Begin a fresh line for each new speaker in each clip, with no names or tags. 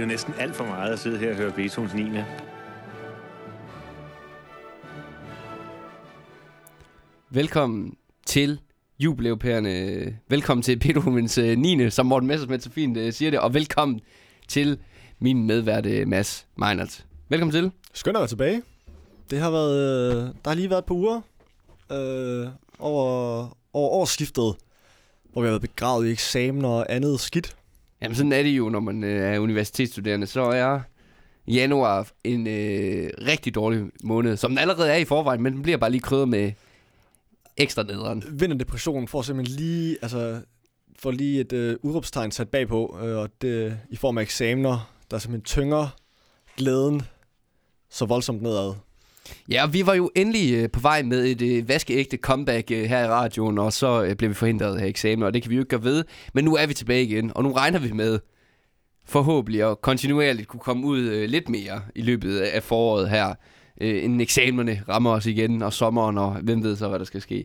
jo næsten alt for meget at sidde her og høre Beethovens 9.
Velkommen til jubeleuropæerne. Velkommen til Beethovens 9. som Morten Messersmith så fint uh, siger det. Og velkommen til min medvært Mads Meinert. Velkommen til.
Skønt at være tilbage. Det har været, øh, der har lige været et par uger øh, over, over årsskiftet, hvor vi har været begravet i eksamen og andet skidt.
Jamen sådan er det jo, når man øh, er universitetsstuderende. Så er januar en øh, rigtig dårlig måned, som den allerede er i forvejen, men den bliver bare lige krydret med ekstra nederen.
Vinterdepression får simpelthen lige, altså, får lige et øh, udråbstegn sat bagpå, øh, og det i form af eksamener, der simpelthen tynger glæden så voldsomt nedad.
Ja, vi var jo endelig øh, på vej med et øh, vaskeægte comeback øh, her i radioen, og så blev vi forhindret af eksamen, og det kan vi jo ikke gøre ved. Men nu er vi tilbage igen, og nu regner vi med forhåbentlig at kontinuerligt kunne komme ud lidt mere i løbet af foråret her, inden eksamenerne rammer os igen, og sommeren, og hvem ved så, hvad der skal ske.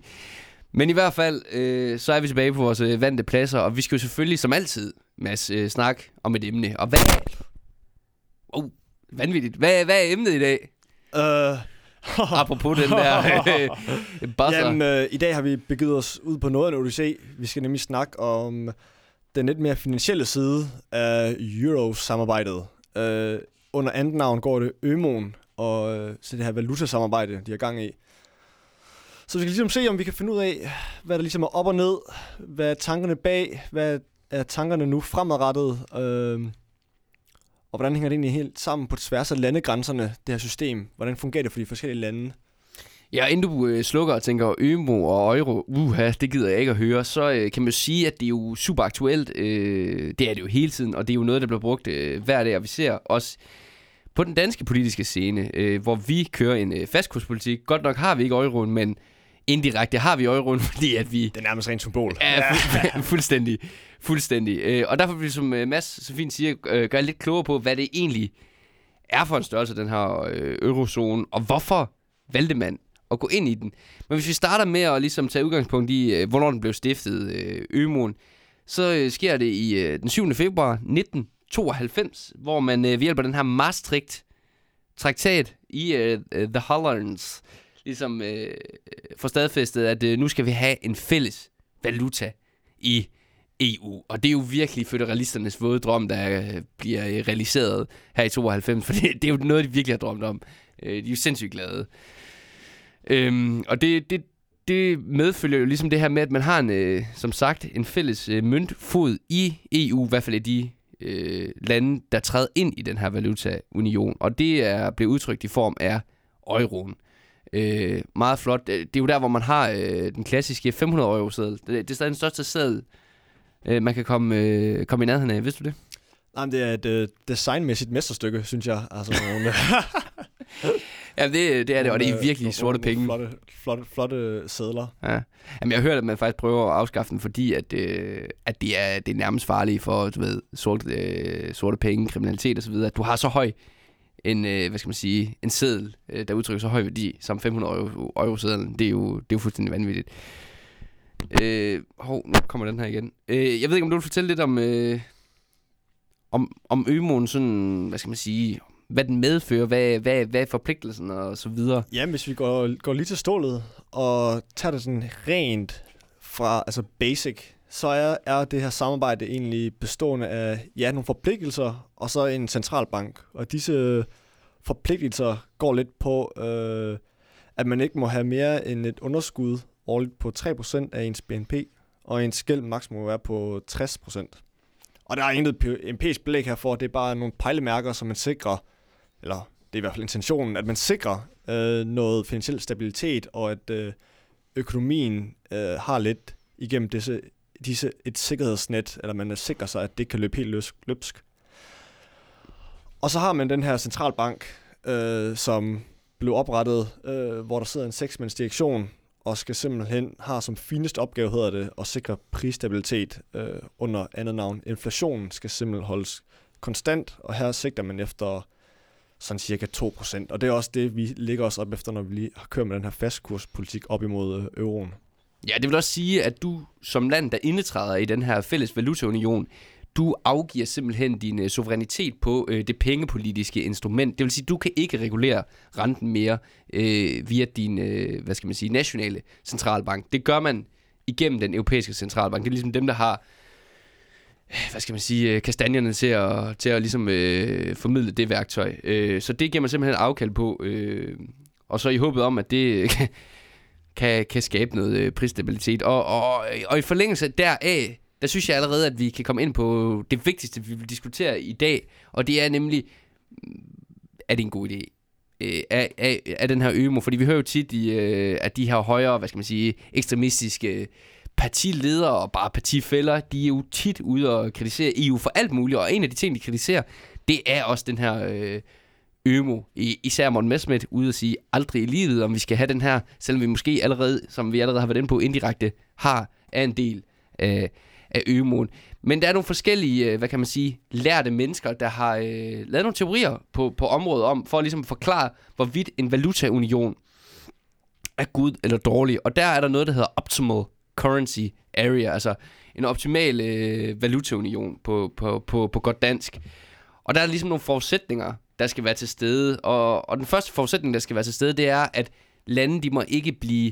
Men i hvert fald, øh, så er vi tilbage på vores øh, vante pladser, og vi skal jo selvfølgelig som altid, Mads, øh, snakke om et emne. Og hvad... Oh, vanvittigt. Hvad, hvad er emnet i dag?
Uh,
Apropos den der øh, buzzer.
Jamen, øh, i dag har vi begivet os ud på noget af en odyssé. Vi skal nemlig snakke om den lidt mere finansielle side af Euro-samarbejdet. Øh, under andet navn går det Ømon, og øh, så det her valutasamarbejde, de har gang i. Så vi skal ligesom se, om vi kan finde ud af, hvad der ligesom er op og ned, hvad er tankerne bag, hvad er tankerne nu fremadrettet, øh, og hvordan hænger det egentlig helt sammen på tværs af landegrænserne, det her system? Hvordan fungerer det for de forskellige lande?
Ja, inden du øh, slukker og tænker Ømo og Euro, uha, det gider jeg ikke at høre, så øh, kan man jo sige, at det er jo super aktuelt. Øh, det er det jo hele tiden, og det er jo noget, der bliver brugt øh, hver dag, og vi ser også på den danske politiske scene, øh, hvor vi kører en øh, fastkurspolitik. Godt nok har vi ikke euroen, men indirekte har vi euroen, fordi at vi...
Det er nærmest rent symbol.
Ja, fu- fuldstændig. Fuldstændig. Øh, og derfor vil vi, som øh, Mads så fint siger, øh, gøre lidt klogere på, hvad det egentlig er for en størrelse, den her øh, eurozone, og hvorfor valgte man at gå ind i den. Men hvis vi starter med at ligesom tage udgangspunkt i, øh, hvornår den blev stiftet, øh, Ømoen, så øh, sker det i øh, den 7. februar 1992, hvor man øh, ved hjælp af den her Maastricht-traktat i øh, The Hollands ligesom øh, får stadfæstet, at øh, nu skal vi have en fælles valuta i EU. Og det er jo virkelig føderalisternes våde drøm, der øh, bliver øh, realiseret her i 92, for det, det er jo noget, de virkelig har drømt om. Øh, de er jo sindssygt glade. Øhm, og det, det, det medfølger jo ligesom det her med, at man har en, øh, som sagt en fælles øh, møntfod i EU, i hvert fald i de øh, lande, der træder ind i den her valutaunion. Og det er blevet udtrykt i form af euroen. Øh, meget flot. Det er jo der, hvor man har øh, den klassiske 500 euro seddel. Det, det er stadig den største seddel, øh, man kan komme, øh, komme i nærheden af. Vidste du det?
Nej, det er et øh, designmæssigt mesterstykke, synes jeg. Altså, nogle,
ja, det, det er det, og det er virkelig sorte penge.
Flotte, flotte, flotte sædler.
Ja. Jamen, jeg har hørt, at man faktisk prøver at afskaffe den, fordi at, øh, at det, er, det er nærmest farligt for du ved, sorte, øh, sorte penge, kriminalitet osv., at du har så høj en, øh, hvad skal man sige, en seddel, øh, der udtrykker så høj værdi som 500 euro, euro sedlen. Det er jo, det er jo fuldstændig vanvittigt. Øh, hov, nu kommer den her igen. Øh, jeg ved ikke, om du vil fortælle lidt om, øh, om, om ømoen, sådan, hvad skal man sige, hvad den medfører, hvad, hvad, hvad er forpligtelsen og så videre.
Ja, hvis vi går, går lige til stålet og tager det sådan rent fra altså basic, så er, er det her samarbejde egentlig bestående af ja, nogle forpligtelser og så en centralbank. Og disse øh, forpligtelser går lidt på, øh, at man ikke må have mere end et underskud årligt på 3% af ens BNP, og en gæld maks må være på 60%. Og der er intet empirisk belæg her for, det er bare nogle pejlemærker, som man sikrer, eller det er i hvert fald intentionen, at man sikrer øh, noget finansiel stabilitet, og at øh, økonomien øh, har lidt igennem disse, disse, et sikkerhedsnet, eller man sikrer sig, at det kan løbe helt løs, løbsk. Og så har man den her centralbank, øh, som blev oprettet, øh, hvor der sidder en seksmandsdirektion, og skal simpelthen har som fineste opgave, hedder det, at sikre prisstabilitet øh, under andet navn. Inflationen skal simpelthen holdes konstant, og her sigter man efter sådan cirka 2%. Og det er også det, vi ligger os op efter, når vi lige har kørt med den her fastkurspolitik op imod øh, euroen.
Ja, det vil også sige, at du som land, der indetræder i den her fælles valutaunion, du afgiver simpelthen din øh, suverænitet på øh, det pengepolitiske instrument. Det vil sige, du kan ikke regulere renten mere øh, via din, øh, hvad skal man sige, nationale centralbank. Det gør man igennem den europæiske centralbank. Det er ligesom dem, der har øh, hvad skal man sige, øh, kastanjerne til at, til at ligesom, øh, formidle det værktøj. Øh, så det giver man simpelthen afkald på, øh, og så i håbet om, at det kan, kan skabe noget øh, prisstabilitet. Og, og, og i forlængelse deraf, der synes jeg allerede, at vi kan komme ind på det vigtigste, vi vil diskutere i dag, og det er nemlig, mm, er det en god idé? Af, af, af den her ømo, fordi vi hører jo tit, i, øh, at de her højere, hvad skal man sige, ekstremistiske partiledere og bare partifælder, de er jo tit ude og kritisere EU for alt muligt, og en af de ting, de kritiserer, det er også den her øh, ømo, især Morten Messmith, ude at sige aldrig i livet, om vi skal have den her, selvom vi måske allerede, som vi allerede har været inde på indirekte, har er en del af, af ømoen. Men der er nogle forskellige, øh, hvad kan man sige, lærte mennesker, der har øh, lavet nogle teorier på, på området om, for ligesom at ligesom forklare, hvorvidt en valutaunion er god eller dårlig. Og der er der noget, der hedder optimal currency area, altså en optimal øh, valutaunion på, på, på, på godt dansk. Og der er ligesom nogle forudsætninger, der skal være til stede. Og, og den første forudsætning, der skal være til stede, det er, at lande, de må ikke blive...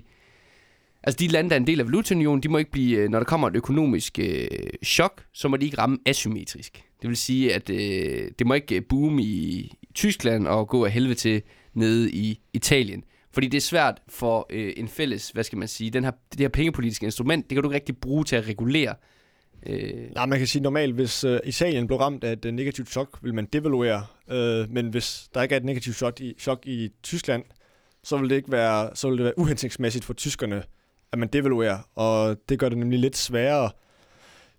Altså de lande, der er en del af valutaunionen, de må ikke blive, øh, når der kommer et økonomisk øh, chok, så må de ikke ramme asymmetrisk. Det vil sige, at øh, det må ikke øh, boome i, i Tyskland og gå af helvede til nede i Italien. Fordi det er svært for øh, en fælles, hvad skal man sige, den her, det her pengepolitiske instrument, det kan du ikke rigtig bruge til at regulere.
Øh. Nej, man kan sige normalt, hvis øh, Italien blev ramt af et øh, negativt chok, vil man devaluere. Øh, men hvis der ikke er et negativt chok i, chok i Tyskland, så vil det ikke være, så vil det være uhensigtsmæssigt for tyskerne, at man devaluerer. Og det gør det nemlig lidt sværere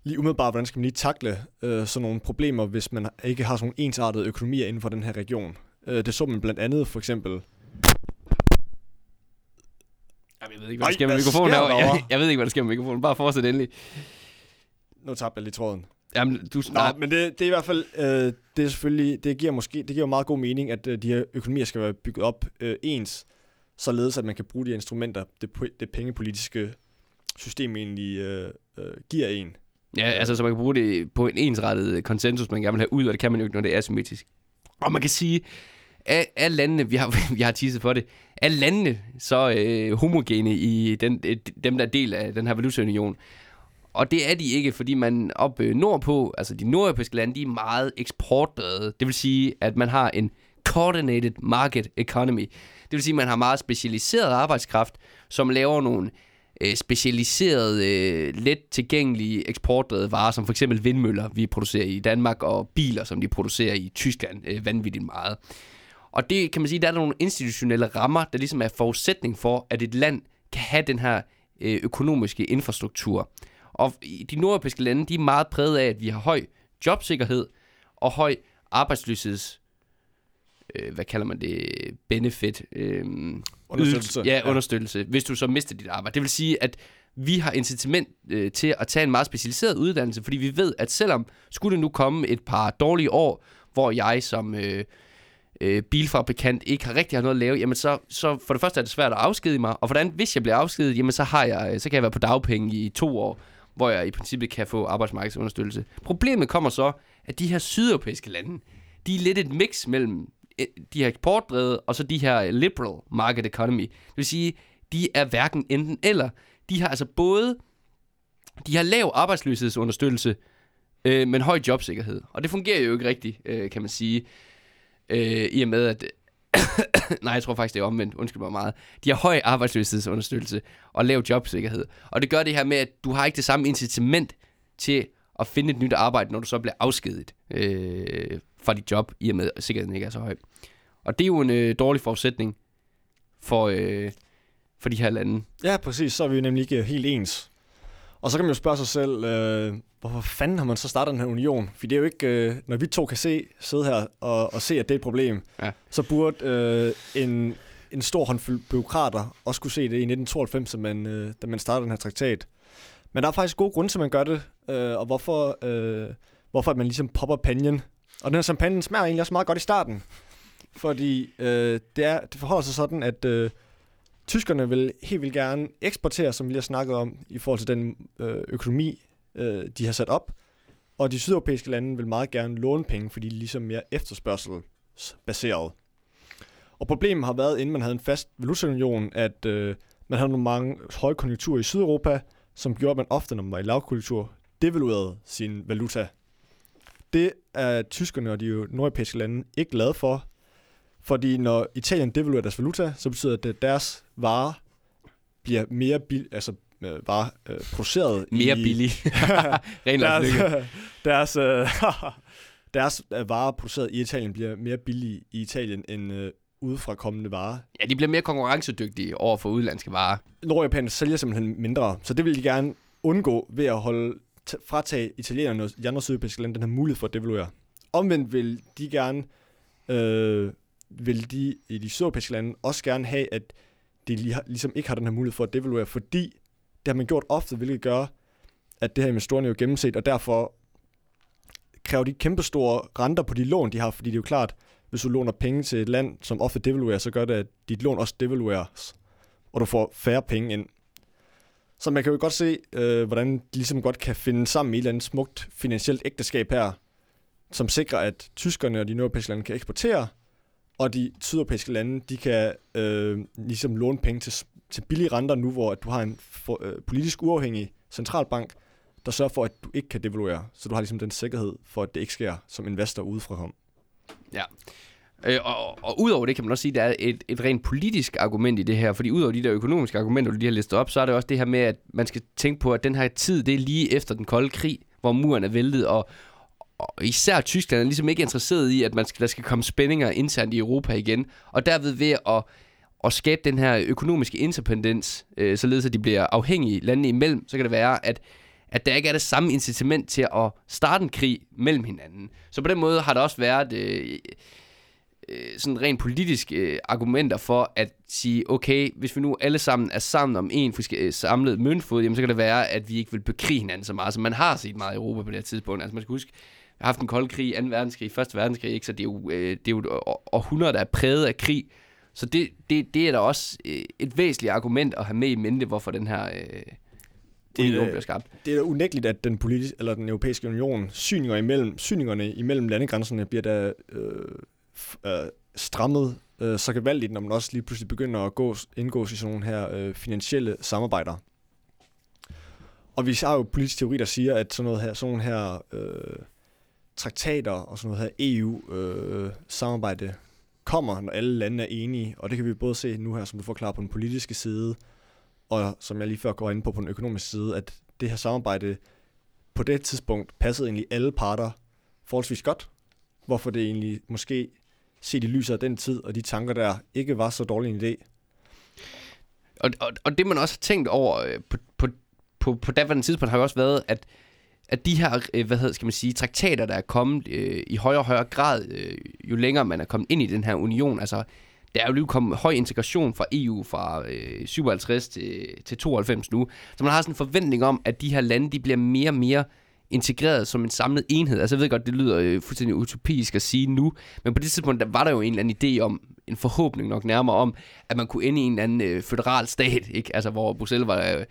lige umiddelbart, hvordan skal man lige takle øh, sådan nogle problemer, hvis man ikke har sådan nogle ensartede økonomier inden for den her region. Øh, det så man blandt andet for eksempel
jeg ved ikke, hvad der sker med mikrofonen Jeg, jeg ved ikke, hvad der sker med mikrofonen. Bare fortsæt endelig.
Nu tabte jeg lige tråden.
Jamen, du...
Nå, men det, det er i hvert fald, øh, det er selvfølgelig, det giver måske, det giver meget god mening, at øh, de her økonomier skal være bygget op øh, ens, således at man kan bruge de instrumenter, det, det pengepolitiske system egentlig øh, øh, giver en.
Ja, altså så man kan bruge det på en ensrettet konsensus, man gerne vil have ud, og det kan man jo ikke, når det er asymmetrisk. Og man kan sige, at alle landene, vi har, vi har teaset for det, er landene så øh, homogene i den, øh, dem, der er del af den her valutaunion. Og det er de ikke, fordi man op øh, nordpå, altså de nordeuropæiske lande, de er meget eksportdrevet. Det vil sige, at man har en coordinated market economy. Det vil sige, at man har meget specialiseret arbejdskraft, som laver nogle øh, specialiserede, øh, let tilgængelige eksportdrevede varer, som for eksempel vindmøller, vi producerer i Danmark, og biler, som de producerer i Tyskland øh, vanvittigt meget. Og det kan man sige, der er nogle institutionelle rammer, der ligesom er forudsætning for, at et land kan have den her øh, økonomiske infrastruktur. Og de nordeuropæiske lande, de er meget præget af, at vi har høj jobsikkerhed og høj arbejdsløsheds øh, hvad kalder man det, benefit. Øh,
understøttelse.
Ja, ja, understøttelse, hvis du så mister dit arbejde. Det vil sige, at vi har incitament øh, til at tage en meget specialiseret uddannelse, fordi vi ved, at selvom skulle det nu komme et par dårlige år, hvor jeg som øh, øh, bilfabrikant ikke har rigtig har noget at lave, jamen så, så for det første er det svært at afskedige mig, og for det andet, hvis jeg bliver afskediget, jamen så, har jeg, så kan jeg være på dagpenge i to år, hvor jeg i princippet kan få arbejdsmarkedsunderstøttelse. Problemet kommer så, at de her sydeuropæiske lande, de er lidt et mix mellem eh, de her eksportdrevet og så de her liberal market economy. Det vil sige, de er hverken enten eller. De har altså både, de har lav arbejdsløshedsunderstøttelse, øh, men høj jobsikkerhed. Og det fungerer jo ikke rigtigt, øh, kan man sige. Øh, I og med, at... nej, jeg tror faktisk, det er omvendt. Undskyld mig meget. De har høj arbejdsløshedsunderstøttelse og lav jobsikkerhed. Og det gør det her med, at du har ikke det samme incitament til at finde et nyt arbejde, når du så bliver afskediget øh, fra dit job, i og med, at sikkerheden ikke er så høj. Og det er jo en øh, dårlig forudsætning for, øh, for de her lande.
Ja, præcis. Så er vi jo nemlig ikke helt ens. Og så kan man jo spørge sig selv, øh, hvorfor fanden har man så startet den her union? For det er jo ikke, øh, når vi to kan se, sidde her og, og se, at det er et problem, ja. så burde øh, en, en stor håndfuld byråkrater også kunne se det i 1992, da man, øh, da man startede den her traktat. Men der er faktisk gode grunde til, at man gør det, øh, og hvorfor, øh, hvorfor man ligesom popper panjen. Og den her champagne smager egentlig også meget godt i starten, fordi øh, det, er, det forholder sig sådan, at øh, tyskerne vil helt vildt gerne eksportere, som vi lige har snakket om, i forhold til den øh, økonomi, øh, de har sat op. Og de sydeuropæiske lande vil meget gerne låne penge, fordi de er ligesom mere efterspørgselsbaseret. Og problemet har været, inden man havde en fast valutaunion, at øh, man havde nogle mange høje konjunkturer i Sydeuropa, som gjorde, at man ofte, når man var i lavkonjunktur, devaluerede sin valuta. Det er tyskerne og de nordeuropæiske lande ikke glade for, fordi når Italien devaluerer deres valuta, så betyder det, at deres varer bliver mere bil, altså øh, varer øh, produceret
Mere
i,
billig. Ren
deres, deres, øh, deres øh, varer produceret i Italien bliver mere billige i Italien end øh, udefra kommende varer.
Ja, de bliver mere konkurrencedygtige over for udlandske varer.
Nordjapanerne sælger simpelthen mindre, så det vil de gerne undgå ved at holde fratage italienerne og de andre sydeuropæiske lande den her mulighed for at devaluere. Omvendt vil de gerne, øh, vil de i de sydeuropæiske lande også gerne have, at de lige ligesom ikke har den her mulighed for at devaluere, fordi det har man gjort ofte, hvilket gør, at det her investorerne er jo gennemset, og derfor kræver de kæmpestore renter på de lån, de har, fordi det er jo klart, hvis du låner penge til et land, som ofte devaluerer, så gør det, at dit lån også devalueres, og du får færre penge ind. Så man kan jo godt se, øh, hvordan de ligesom godt kan finde sammen i et eller andet smukt finansielt ægteskab her, som sikrer, at tyskerne og de nordeuropæiske lande kan eksportere, og de sydeuropæiske lande, de kan øh, ligesom låne penge til, til billige renter nu, hvor at du har en for, øh, politisk uafhængig centralbank, der sørger for, at du ikke kan devaluere. Så du har ligesom den sikkerhed for, at det ikke sker som investor udefra kom.
Ja. Øh, og, og udover det kan man også sige, at der er et, et rent politisk argument i det her, fordi udover de der økonomiske argumenter, du lige har listet op, så er det også det her med, at man skal tænke på, at den her tid, det er lige efter den kolde krig, hvor muren er væltet, og, og især Tyskland er ligesom ikke interesseret i, at man skal, der skal komme spændinger internt i Europa igen, og derved ved at, at skabe den her økonomiske independens, øh, således at de bliver afhængige landene imellem, så kan det være, at at der ikke er det samme incitament til at starte en krig mellem hinanden. Så på den måde har der også været øh, øh, sådan rent politisk øh, argumenter for at sige, okay, hvis vi nu alle sammen er sammen om en øh, samlet møntfod, jamen så kan det være, at vi ikke vil bekrige hinanden så meget, som man har set meget i Europa på det her tidspunkt. Altså man skal huske, har haft en kold krig, 2. verdenskrig, 1. verdenskrig, ikke? så det er jo, øh, det er jo et århundrede, der er præget af krig. Så det, det, det er da også øh, et væsentligt argument at have med i mente, hvorfor den her... Øh,
Det
union
er,
bliver skabt.
det er da unægteligt, at den, politisk, eller den europæiske union, syninger imellem, syningerne imellem landegrænserne bliver da øh, øh, strammet øh, så gevaldigt, når man også lige pludselig begynder at gå, indgås i sådan nogle her øh, finansielle samarbejder. Og vi har jo politisk teori, der siger, at sådan noget her, sådan nogle her øh, traktater og sådan noget her EU-samarbejde øh, kommer, når alle lande er enige. Og det kan vi både se nu her, som du forklarer på den politiske side, og som jeg lige før går ind på på den økonomiske side, at det her samarbejde på det tidspunkt passede egentlig alle parter forholdsvis godt. Hvorfor det egentlig måske set i lyset af den tid og de tanker der ikke var så dårlig en idé.
Og, og, og det man også har tænkt over øh, på, på, på, på daværende tidspunkt har jo også været, at, at de her, øh, hvad hedder, skal man sige, traktater, der er kommet øh, i højere og højere grad, øh, jo længere man er kommet ind i den her union, altså der er jo lige kommet høj integration fra EU fra øh, 57 til, til 92 nu, så man har sådan en forventning om, at de her lande, de bliver mere og mere integreret som en samlet enhed. Altså jeg ved godt, det lyder øh, fuldstændig utopisk at sige nu, men på det tidspunkt, der var der jo en eller anden idé om, en forhåbning nok nærmere om, at man kunne ende i en eller anden øh, federal stat, ikke? Altså hvor Bruxelles var, øh,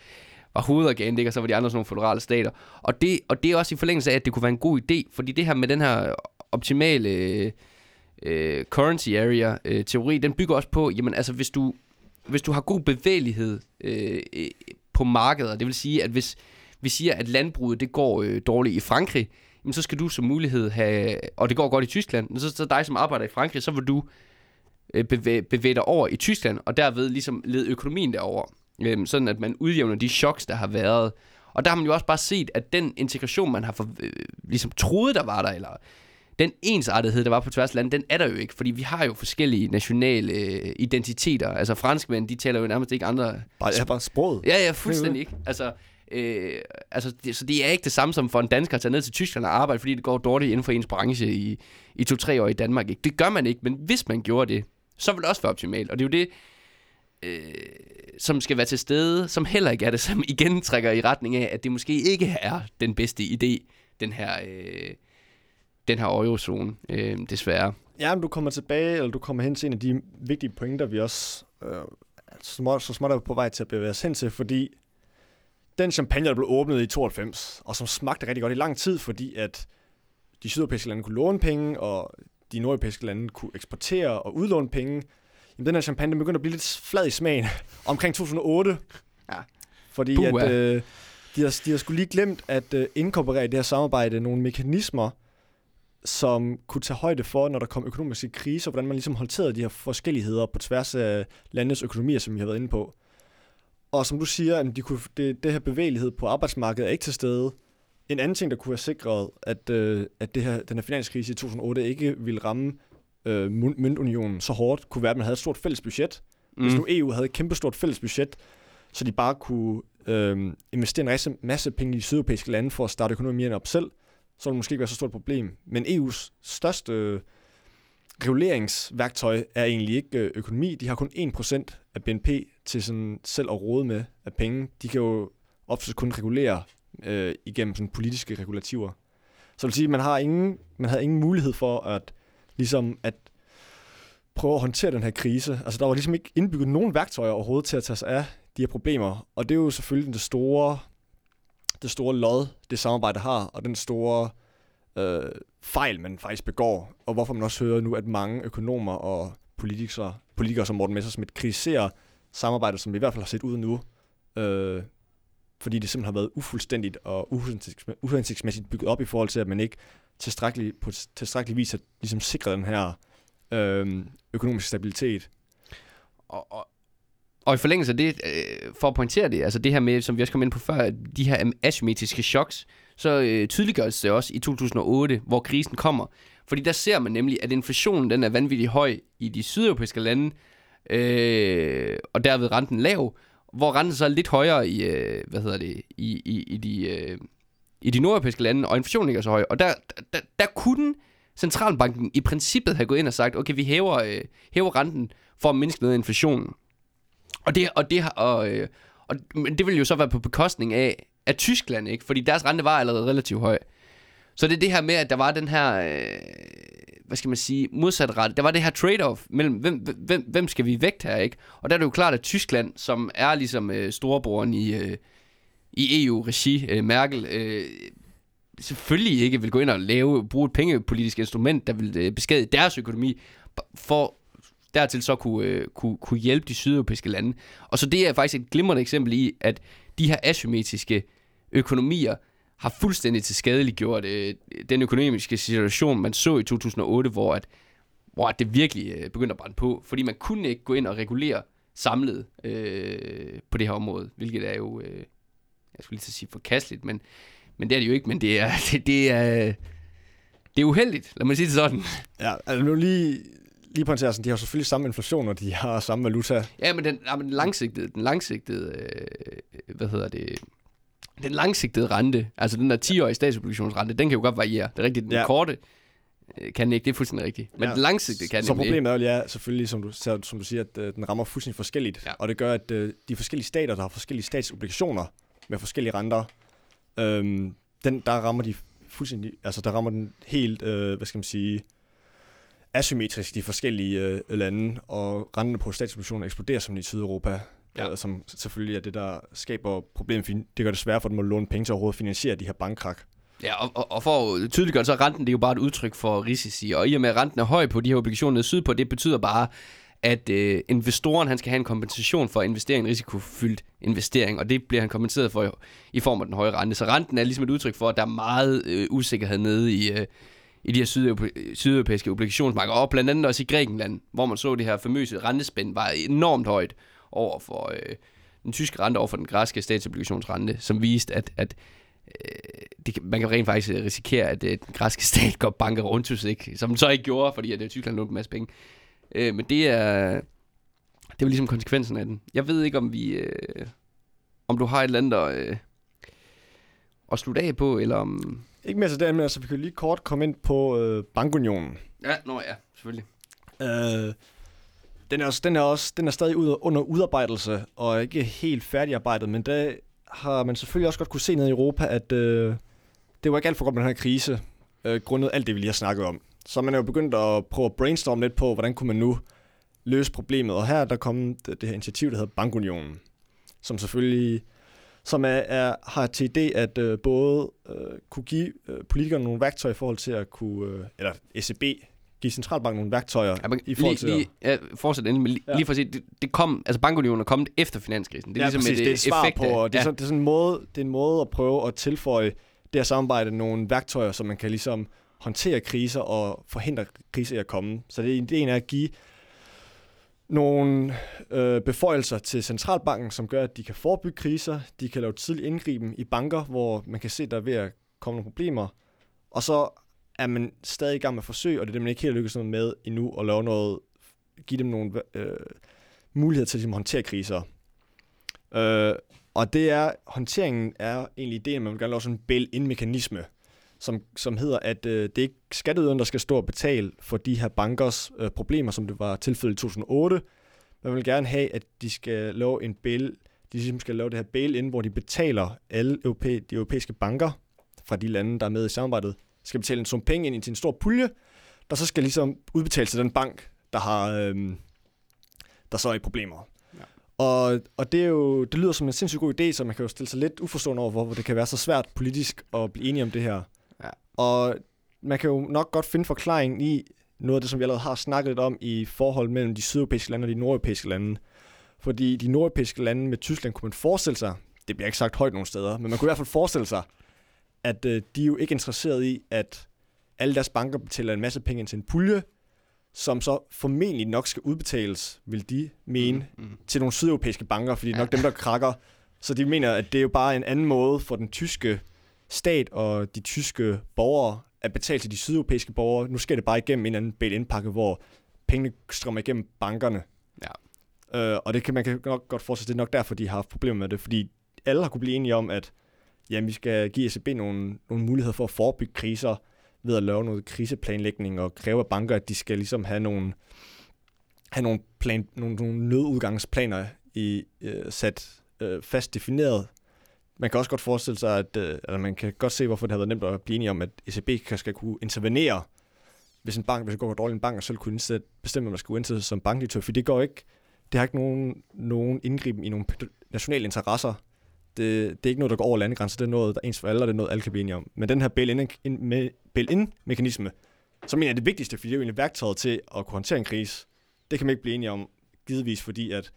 var hovedorganet, ikke? og så var de andre sådan nogle federale stater. Og det, og det er også i forlængelse af, at det kunne være en god idé, fordi det her med den her optimale øh, currency area øh, teori, den bygger også på, jamen altså hvis du, hvis du har god bevægelighed øh, øh, på markedet, det vil sige, at hvis vi siger, at landbruget det går øh, dårligt i Frankrig, jamen, så skal du som mulighed have, og det går godt i Tyskland, så, så dig som arbejder i Frankrig, så vil du øh, bevæge, bevæge dig over i Tyskland, og derved ligesom lede økonomien derover, øh, sådan at man udjævner de choks, der har været. Og der har man jo også bare set, at den integration, man har for, øh, ligesom troet, der var der, eller den ensartethed, der var på tværs af landet, den er der jo ikke, fordi vi har jo forskellige nationale øh, identiteter. Altså franskmænd, de taler jo nærmest ikke andre...
Bare, ja, bare sproget.
Ja, ja, fuldstændig ikke. Altså, øh, altså det, så det er ikke det samme som for en dansker at tage ned til Tyskland og arbejde, fordi det går dårligt inden for ens branche i, i to-tre år i Danmark. Ikke? Det gør man ikke, men hvis man gjorde det, så ville det også være optimalt. Og det er jo det, øh, som skal være til stede, som heller ikke er det, som igen trækker i retning af, at det måske ikke er den bedste idé, den her, øh, den her eurozone, øh, desværre.
Ja, men du kommer tilbage, eller du kommer hen til en af de vigtige pointer, vi også øh, altså, så så småt er på vej til at bevæge os hen til, fordi den champagne, der blev åbnet i 92, og som smagte rigtig godt i lang tid, fordi at de sydeuropæiske lande kunne låne penge, og de nordeuropæiske lande kunne eksportere og udlåne penge. Jamen, den her champagne den begyndte at blive lidt flad i smagen omkring 2008. Ja. Fordi
Buh,
at, øh, de, har, de har skulle lige glemt at øh, inkorporere i det her samarbejde nogle mekanismer, som kunne tage højde for, når der kom økonomiske kriser, hvordan man ligesom håndterede de her forskelligheder på tværs af landets økonomier, som vi har været inde på. Og som du siger, at de kunne, det, det her bevægelighed på arbejdsmarkedet er ikke til stede. En anden ting, der kunne have sikret, at, øh, at det her, den her finanskrise i 2008 ikke ville ramme øh, møntunionen så hårdt, kunne være, at man havde et stort fælles budget. Mm. Hvis nu EU havde et kæmpestort fælles budget, så de bare kunne øh, investere en masse, masse penge i de sydeuropæiske lande for at starte økonomien op selv, så ville det måske ikke være så stort et problem. Men EU's største øh, reguleringsværktøj er egentlig ikke øh, økonomi. De har kun 1% af BNP til sådan selv at råde med af penge. De kan jo ofte kun regulere øh, igennem sådan politiske regulativer. Så det vil sige, at man har ingen, man havde ingen mulighed for at ligesom at prøve at håndtere den her krise. Altså der var ligesom ikke indbygget nogen værktøjer overhovedet til at tage sig af de her problemer. Og det er jo selvfølgelig det store, det store lod, det samarbejde har, og den store øh, fejl, man faktisk begår. Og hvorfor man også hører nu, at mange økonomer og politikere, politikere som Morten Messersmith kritiserer samarbejdet, som vi i hvert fald har set ud nu, øh, fordi det simpelthen har været ufuldstændigt og uhensigtsmæssigt bygget op i forhold til, at man ikke tilstrækkeligt, på tilstrækkelig vis har ligesom sikret den her øh, økonomiske stabilitet.
Og, og, og i forlængelse af det, øh, for at pointere det, altså det her med, som vi også kom ind på før, de her asymmetriske choks, så øh, tydeliggøres det også i 2008, hvor krisen kommer. Fordi der ser man nemlig, at inflationen den er vanvittigt høj i de sydeuropæiske lande, øh, og derved renten lav, hvor renten så er lidt højere i, øh, hvad hedder det, i, i, i de, øh, i de nordeuropæiske lande, og inflationen ikke er så høj. Og der, der, der kunne centralbanken i princippet have gået ind og sagt, okay, vi hæver, øh, hæver renten for at mindske noget af inflationen. Og det, og det, og, øh, og det ville jo så være på bekostning af, af Tyskland, ikke? Fordi deres rente var allerede relativt høj. Så det er det her med, at der var den her, øh, hvad skal man sige, modsatrettet. Der var det her trade-off mellem, hvem, hvem, hvem skal vi vægte her, ikke? Og der er det jo klart, at Tyskland, som er ligesom øh, storebroren i, øh, i EU-regi, øh, Merkel, øh, selvfølgelig ikke vil gå ind og lave, bruge et pengepolitisk instrument, der vil øh, beskade deres økonomi, for dertil så kunne, øh, kunne, kunne hjælpe de sydeuropæiske lande. Og så det er faktisk et glimrende eksempel i, at de her asymmetriske økonomier har fuldstændig til skadeligt gjort øh, den økonomiske situation, man så i 2008, hvor, at, hvor at det virkelig øh, begyndte at brænde på. Fordi man kunne ikke gå ind og regulere samlet øh, på det her område, hvilket er jo, øh, jeg skulle lige til at sige forkasteligt, men, men det er det jo ikke, men det er, det, det er, det er uheldigt, lad mig sige det sådan.
Ja, altså nu lige, lige på en de har selvfølgelig samme inflation, og de har samme valuta.
Ja, men den, ja, men den langsigtede, den langsigtede øh, hvad hedder det, den langsigtede rente, altså den der 10-årige statsobligationsrente, den kan jo godt variere. Det er rigtigt, den ja. korte øh, kan ikke, det er fuldstændig rigtigt. Men ja. den langsigtede kan
Så problemet er jo ja, selvfølgelig, som du, som du siger, at uh, den rammer fuldstændig forskelligt. Ja. Og det gør, at uh, de forskellige stater, der har forskellige statsobligationer med forskellige renter, øhm, den, der rammer de fuldstændig, altså der rammer den helt, øh, hvad skal man sige, asymmetrisk de forskellige øh, lande, og renterne på statsobligationer eksploderer som i Sydeuropa. Ja. Øh, som selvfølgelig er det, der skaber problemet. Det gør det svært for dem at låne penge til at overhovedet finansiere de her bankkrak.
Ja, og, og, for at tydeliggøre, så er renten det er jo bare et udtryk for risici. Og i og med, at renten er høj på de her obligationer sydpå, det betyder bare, at øh, investoren han skal have en kompensation for at investere i en risikofyldt investering, og det bliver han kompenseret for i form af den høje rente. Så renten er ligesom et udtryk for, at der er meget øh, usikkerhed nede i, øh, i de her sydeuropæ- sydeuropæiske obligationsmarkeder, og blandt andet også i Grækenland, hvor man så det her famøse rentespænd var enormt højt over for øh, den tyske rente over for den græske statsobligationsrente, som viste, at, at øh, det, man kan rent faktisk risikere, at øh, den græske stat går banker rundt, ikke? som den så ikke gjorde, fordi at det øh, Tyskland lånte en masse penge. Øh, men det er, det var ligesom konsekvensen af den. Jeg ved ikke, om vi, øh, om du har et eller andet at, øh, at slutte af på, eller om...
Ikke mere til det, men altså, vi kan lige kort komme ind på øh, bankunionen.
Ja, nå ja, selvfølgelig.
Øh, den er, også, den er, også, den er stadig under udarbejdelse og ikke helt færdigarbejdet, men der har man selvfølgelig også godt kunne se ned i Europa, at øh, det var ikke alt for godt med den her krise, øh, grundet alt det, vi lige har snakket om. Så man er jo begyndt at prøve at brainstorme lidt på, hvordan kunne man nu løse problemet. Og her der kom det, det her initiativ, der hedder Bankunionen, som selvfølgelig som er, er, har til idé at øh, både øh, kunne give øh, politikerne nogle værktøjer i forhold til at kunne, øh, eller ECB, give centralbanken nogle værktøjer
Ja, man,
i forhold
lige,
til
lige, ja, fortsæt endelig, men lige,
Ja.
lige for at sige, det, det kom, altså bankunionen er kommet efter finanskrisen. Det er
ja,
ligesom
præcis,
et,
det er et svar
effekt
på,
af-
og det er,
ja.
sådan, det, er sådan en måde, det er en måde at prøve at tilføje det her samarbejde nogle værktøjer, så man kan ligesom håndtere kriser og forhindre kriser i at komme. Så det, det er at give nogle øh, beføjelser til centralbanken, som gør, at de kan forebygge kriser, de kan lave tidlig indgriben i banker, hvor man kan se, der er ved at komme nogle problemer, og så er man stadig i gang med forsøg, og det er det, man ikke helt lykkes med endnu, at lave noget, give dem nogle øh, muligheder til ligesom at håndtere kriser. Øh, og det er, håndteringen er egentlig ideen, at man vil gerne lave sådan en bail-in-mekanisme, som, som hedder, at øh, det er ikke skatteyderen, der skal stå og betale for de her bankers øh, problemer, som det var tilfældet i 2008. Man vil gerne have, at de skal lave en bail, de ligesom skal lave det her bail-in, hvor de betaler alle europæ, de europæiske banker fra de lande, der er med i samarbejdet, skal betale en sum penge ind til en stor pulje, der så skal ligesom udbetales til den bank, der har øh, der så er i problemer.
Ja.
Og, og det, er jo, det lyder som en sindssygt god idé, så man kan jo stille sig lidt uforstående over, hvorfor det kan være så svært politisk at blive enige om det her.
Ja.
Og man kan jo nok godt finde forklaringen i noget af det, som vi allerede har snakket lidt om i forhold mellem de sydeuropæiske lande og de nordeuropæiske lande. Fordi de nordeuropæiske lande med Tyskland kunne man forestille sig, det bliver ikke sagt højt nogen steder, men man kunne i hvert fald forestille sig, at øh, de er jo ikke interesseret i, at alle deres banker betaler en masse penge ind til en pulje, som så formentlig nok skal udbetales, vil de mene,
Mm, mm.
til nogle sydeuropæiske banker, fordi det er nok
Ja.
dem, der krakker. Så de mener, at det er jo bare en anden måde for den tyske stat og de tyske borgere at betale til de sydeuropæiske borgere. Nu skal det bare igennem en anden bail-in-pakke, hvor pengene strømmer igennem bankerne.
Ja.
Øh, og det kan man kan nok godt forestille, det er nok derfor, de har haft problemer med det, fordi alle har kunne blive enige om, at jamen, vi skal give ECB nogle, nogle muligheder for at forebygge kriser ved at lave noget kriseplanlægning og kræve af banker, at de skal ligesom have nogle, have nogle, plan, nogle, nogle nødudgangsplaner i, øh, sat øh, fast defineret. Man kan også godt forestille sig, at øh, eller man kan godt se, hvorfor det har været nemt at blive enige om, at ECB kan, skal kunne intervenere, hvis en bank, hvis det går dårligt en bank, og selv kunne indsætte, bestemme, om man skal indsætte som bankdirektør, for det går ikke, det har ikke nogen, nogen indgriben i nogle nationale interesser. Det, det er ikke noget, der går over landegrænser, det er noget, der er ens for alle, og det er noget, alle kan blive enige om. Men den her bail-in-mekanisme, som en af det vigtigste, fordi det er jo egentlig værktøjet til at kunne håndtere en krise, det kan man ikke blive enige om, givetvis fordi, at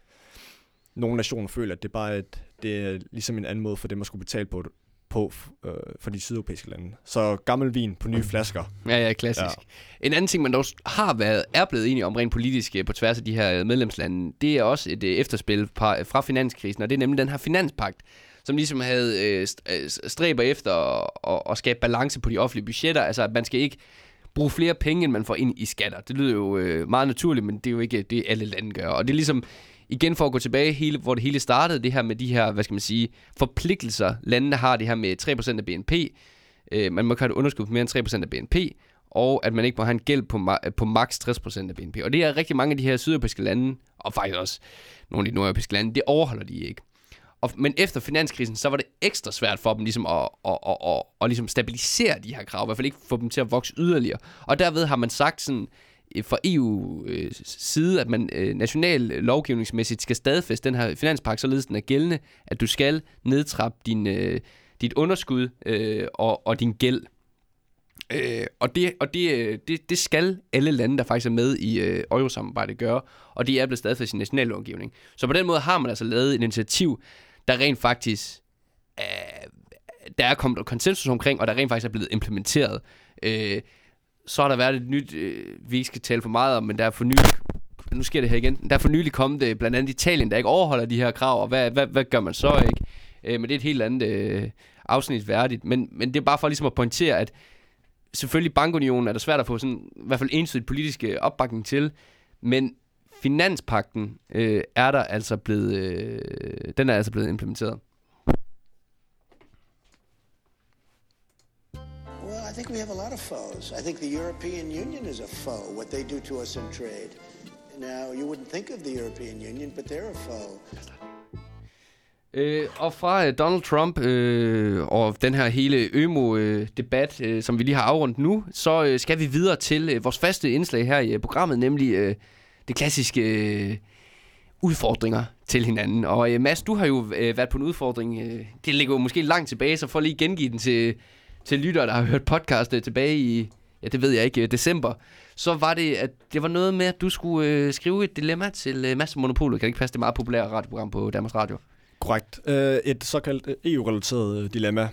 nogle nationer føler, at det bare er, et, det er ligesom en anden måde for dem at skulle betale på, på øh, for de sydeuropæiske lande. Så gammel vin på nye flasker.
Ja, ja, klassisk.
Ja.
En anden ting, man dog har været, er blevet enige om rent politisk øh, på tværs af de her øh, medlemslande, det er også et øh, efterspil fra, fra finanskrisen, og det er nemlig den her finanspagt, som ligesom havde øh, øh stræber efter at, at, at skabe balance på de offentlige budgetter, altså at man skal ikke bruge flere penge, end man får ind i skatter. Det lyder jo øh, meget naturligt, men det er jo ikke det, alle lande gør. Og det er ligesom, igen for at gå tilbage, hele, hvor det hele startede, det her med de her, hvad skal man sige, forpligtelser, landene har det her med 3% af BNP, øh, man må ikke have et underskud på mere end 3% af BNP, og at man ikke må have en gæld på, ma- på maks 60% af BNP. Og det er rigtig mange af de her sydeuropæiske lande, og faktisk også nogle af de nordeuropæiske lande, det overholder de ikke. Og, men efter finanskrisen, så var det ekstra svært for dem ligesom at, at, at, at, at ligesom stabilisere de her krav, i hvert fald ikke få dem til at vokse yderligere. Og derved har man sagt sådan, øh, fra EU øh, side, at man øh, national lovgivningsmæssigt skal stadfæste den her finanspagt, således den er gældende, at du skal nedtrappe din, dit underskud øh, og, og din gæld. Øh, og det, og det, det, det skal alle lande, der faktisk er med i øh, eurosamarbejdet, gøre, og det er blevet stadfæstet i national lovgivning. Så på den måde har man altså lavet et initiativ, der rent faktisk øh, der er kommet konsensus omkring, og der rent faktisk er blevet implementeret. Øh, så har der været et nyt, øh, vi ikke skal tale for meget om, men der er for nylig, nu sker det her igen, der er for nylig kommet øh, blandt andet Italien, der ikke overholder de her krav, og hvad, hvad, hvad gør man så ikke? Øh, men det er et helt andet øh, afsnit værdigt. Men, men det er bare for ligesom at pointere, at selvfølgelig bankunionen er der svært at få sådan, i hvert fald ensidigt politisk øh, opbakning til, men finanspakten øh, er der altså blevet, øh, den er altså blevet implementeret.
Well, I think we have a lot of foes. I think the European Union is a foe, what they do to us in trade. Now, you wouldn't think of the European Union, but they're a foe.
Øh, og fra øh, Donald Trump øh, og den her hele ømo-debat, øh, som vi lige har afrundet nu, så øh, skal vi videre til øh, vores faste indslag her i øh, programmet, nemlig øh, det klassiske øh, udfordringer til hinanden. Og øh, Mads, du har jo øh, været på en udfordring. Øh, det ligger jo måske langt tilbage, så for lige gengive den til, til lyttere, der har hørt podcastet øh, tilbage i, ja det ved jeg ikke, øh, december. Så var det, at det var noget med, at du skulle øh, skrive et dilemma til øh, Mads Monopolet. Kan det ikke passe, det meget populære radioprogram på Danmarks Radio?
Korrekt. Øh, et såkaldt øh, EU-relateret dilemma.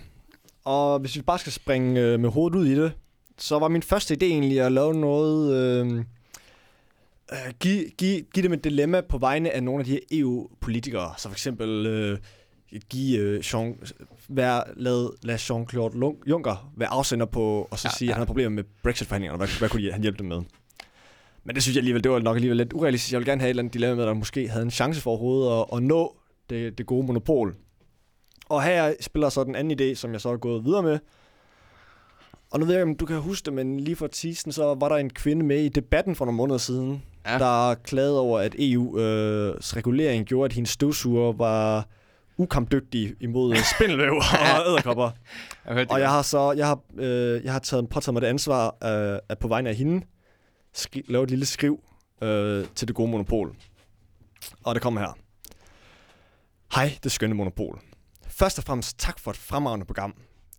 Og hvis vi bare skal springe øh, med hovedet ud i det, så var min første idé egentlig at lave noget... Øh, øh, give, give, give dem et dilemma på vegne af nogle af de her EU-politikere. Så for eksempel øh, give øh, Jean, være, lad, lad Jean-Claude Juncker være afsender på, og så
Ja,
sige,
ja.
at han har problemer med Brexit-forhandlingerne. Hvad, hvad kunne de, han hjælpe dem med? Men det synes jeg alligevel, det var nok alligevel lidt urealistisk. Jeg vil gerne have et eller andet dilemma med, der måske havde en chance for overhovedet at, at nå det, det gode monopol. Og her spiller så den anden idé, som jeg så er gået videre med. Og nu ved jeg om du kan huske det, men lige for teasen, så var der en kvinde med i debatten for nogle måneder siden,
Ja.
der klagede over, at EU's regulering gjorde, at hendes støvsuger var ukampdygtig imod spindelvæv og æderkopper.
Jeg hørte
Og jeg har så jeg har, øh, jeg har taget, påtaget mig det ansvar øh, at på vegne af hende skri- lave et lille skriv øh, til det gode monopol. Og det kommer her. Hej, det skønne monopol. Først og fremmest tak for et fremragende program.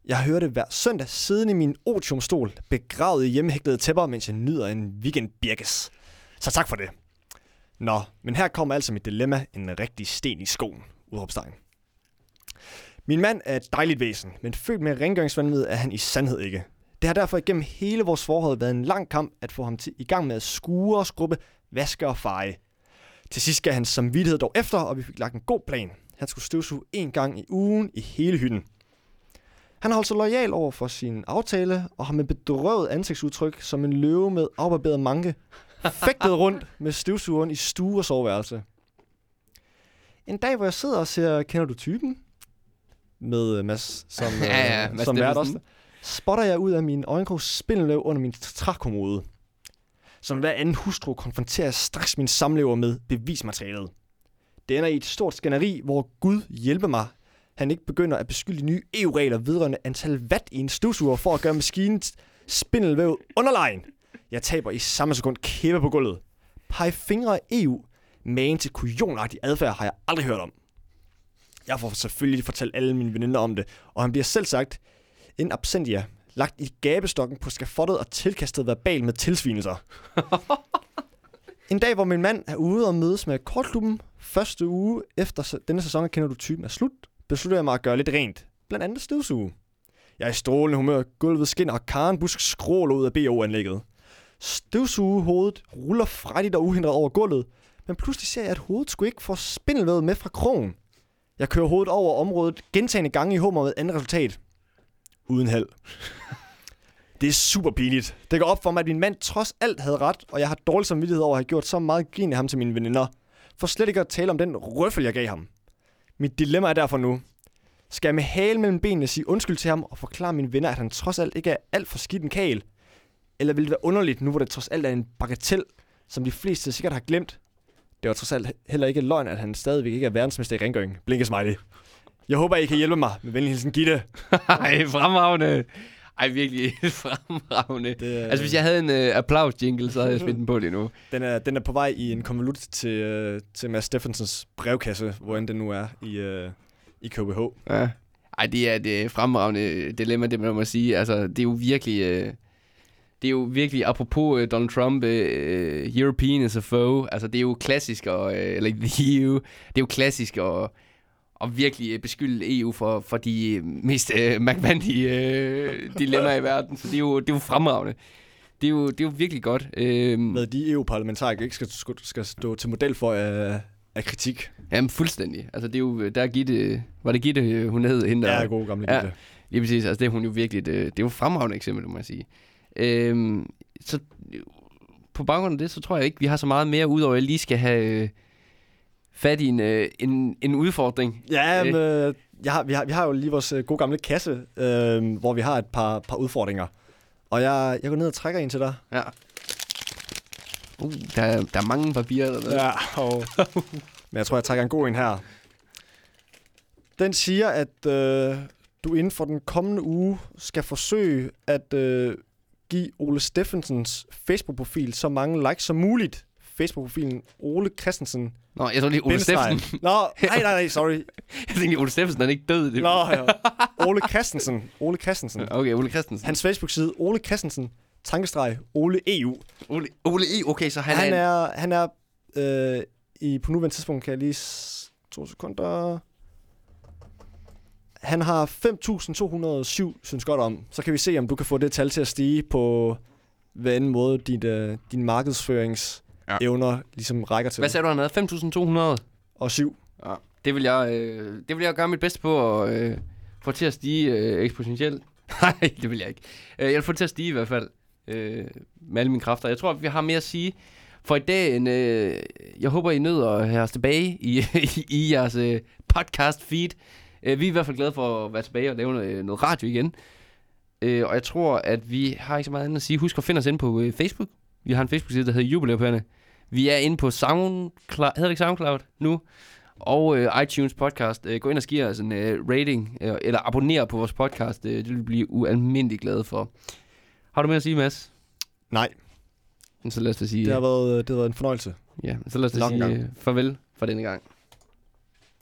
Jeg hører det hver søndag siden i min otiumstol, begravet i hjemmehægtede tæpper, mens jeg nyder en weekend birkes. Så tak for det. Nå, men her kommer altså mit dilemma, en rigtig sten i skoen. Udråbstegn. Min mand er et dejligt væsen, men født med rengøringsvandvid er han i sandhed ikke. Det har derfor igennem hele vores forhold været en lang kamp at få ham til, i gang med at skure og skrubbe, vaske og feje. Til sidst gav han samvittighed dog efter, og vi fik lagt en god plan. Han skulle støvsuge en gang i ugen i hele hytten. Han har sig lojal over for sin aftale, og har med bedrøvet ansigtsudtryk som en løve med afbarberet manke, fægtet rundt med støvsugeren i stue og soveværelse. En dag, hvor jeg sidder og ser Kender du typen? Med øh, Mads som, øh,
Ja, ja, Mads
som vært også. Spotter jeg ud af min øjenkrogs spindeløv under min trækommode. Som hver anden hustru konfronterer jeg straks min samlever med bevismaterialet. Det ender i et stort skænderi, hvor Gud hjælpe mig, han ikke begynder at beskylde de nye EU-regler vedrørende antal watt i en støvsuger for at gøre maskinens spindelvæv underlegen. Jeg taber i samme sekund kæppe på gulvet. Pege fingre af EU. Magen til kujonagtig adfærd har jeg aldrig hørt om. Jeg får selvfølgelig fortalt alle mine veninder om det, og han bliver selv sagt en absentia, lagt i gabestokken på skafottet og tilkastet verbal med tilsvinelser. en dag, hvor min mand er ude og mødes med kortklubben, første uge efter denne sæson, kender du typen er slut, beslutter jeg mig at gøre lidt rent. Blandt andet støvsuge. Jeg er i strålende humør, gulvet skinner, og Karen Busk skråler ud af BO-anlægget. Støvsugehovedet ruller frejdigt og uhindret over gulvet, men pludselig ser jeg, at hovedet skulle ikke få spindelvævet med fra krogen. Jeg kører hovedet over området gentagende gange i hummer med et andet resultat. Uden held. Det er super pinligt. Det går op for mig, at min mand trods alt havde ret, og jeg har dårlig samvittighed over at have gjort så meget grin af ham til mine veninder. For slet ikke at tale om den røffel, jeg gav ham. Mit dilemma er derfor nu. Skal jeg med hale mellem benene sige undskyld til ham og forklare mine venner, at han trods alt ikke er alt for skidt en kagel? Eller vil det være underligt nu, hvor det trods alt er en bagatel, som de fleste sikkert har glemt? Det var trods alt heller ikke løgn, at han stadigvæk ikke er verdensmester i rengøring. Blinke smiley. Jeg håber, I kan hjælpe mig med venlig hilsen Gitte.
Ej, fremragende. Ej, virkelig fremragende.
Det,
Altså, hvis jeg havde en øh, applaus-jingle, så havde jeg smidt den på lige nu.
den, er, den er på vej i en konvolut til, øh, til Mads Steffensens brevkasse, hvor end den nu er i, øh, i KBH.
Ja. Ej, det er et øh, fremragende dilemma, det må man sige. Altså, det er jo virkelig... Øh, det er jo virkelig, apropos øh, Donald Trump, øh, European is a foe, altså det er jo klassisk, og, øh, eller the EU, det er jo klassisk at, at virkelig øh, beskylde EU for, for de mest øh, mærkvandige øh, dilemmaer i verden, så det er jo, det er jo fremragende. Det er jo, det er jo virkelig godt. Øh,
Med de EU-parlamentarikere ikke skal, skal stå til model for af, af kritik.
jamen fuldstændig. Altså det er jo, der er Gitte, var det Gitte, øh, hun hed hende?
Ja,
der-
gode gamle
Ja.
Gitte.
Lige præcis, altså det er hun jo virkelig, et, øh, det er jo fremragende eksempel, må jeg sige. Øhm, så øh, på baggrund af det, så tror jeg ikke, vi har så meget mere, udover at jeg lige skal have øh, fat i en, øh, en, en udfordring.
Ja, men, øh, jeg har, vi, har, vi har jo lige vores øh, gode gamle kasse, øh, hvor vi har et par, par udfordringer. Og jeg, jeg går ned og trækker en til dig.
Ja. Uh, der, er, der er mange papirer dernede.
Ja, og... Men jeg tror, jeg trækker en god en her. Den siger, at øh, du inden for den kommende uge skal forsøge at øh, give Ole Steffensens Facebook-profil så mange likes som muligt. Facebook-profilen Ole Christensen.
Nå, jeg tror lige Ole. Steffensen.
Nå, nej, nej, nej, sorry.
Jeg tænkte, Ole Steffensen er ikke død. Det...
Nå, ja. Ole Christensen. Ole Christensen.
Okay, Ole Christensen.
Hans Facebook-side, Ole Christensen, tankestreg, Ole EU.
Ole, Ole E. Okay, så han,
Han
er...
er, han er øh, i, på nuværende tidspunkt, kan jeg lige... To sekunder. Han har 5.207 synes godt om. Så kan vi se, om du kan få det tal til at stige på hver anden måde, dit, øh, din markedsføringsevner ja. ligesom rækker til.
Hvad sagde du, han havde? 5.200?
Og 7.
Ja. Det vil jeg, øh, det vil jeg gøre mit bedste på at øh, få til at stige øh, eksponentielt. Nej, det vil jeg ikke. Øh, jeg vil få det til at stige i hvert fald øh, med alle mine kræfter. Jeg tror, vi har mere at sige for i dag. End, øh, jeg håber, I nød at have os tilbage i, i, i jeres øh, podcast feed. Øh, vi er i hvert fald glade for at være tilbage og lave noget, noget radio igen. Øh, og jeg tror, at vi har ikke så meget andet at sige. Husk at finde os inde på øh, Facebook. Vi har en Facebook-side, der hedder Jubilæuperne. Vi er inde på SoundCloud, hedder det ikke SoundCloud nu? og øh, iTunes podcast. Øh, gå ind og giv os en øh, rating, øh, eller abonner på vores podcast. Øh, det vil vi blive ualmindeligt glade for. Har du mere at sige, Mads?
Nej,
Så lad os da sige,
det har været, det har været en fornøjelse.
ja, så lad os da sige
gang.
øh, farvel for denne gang.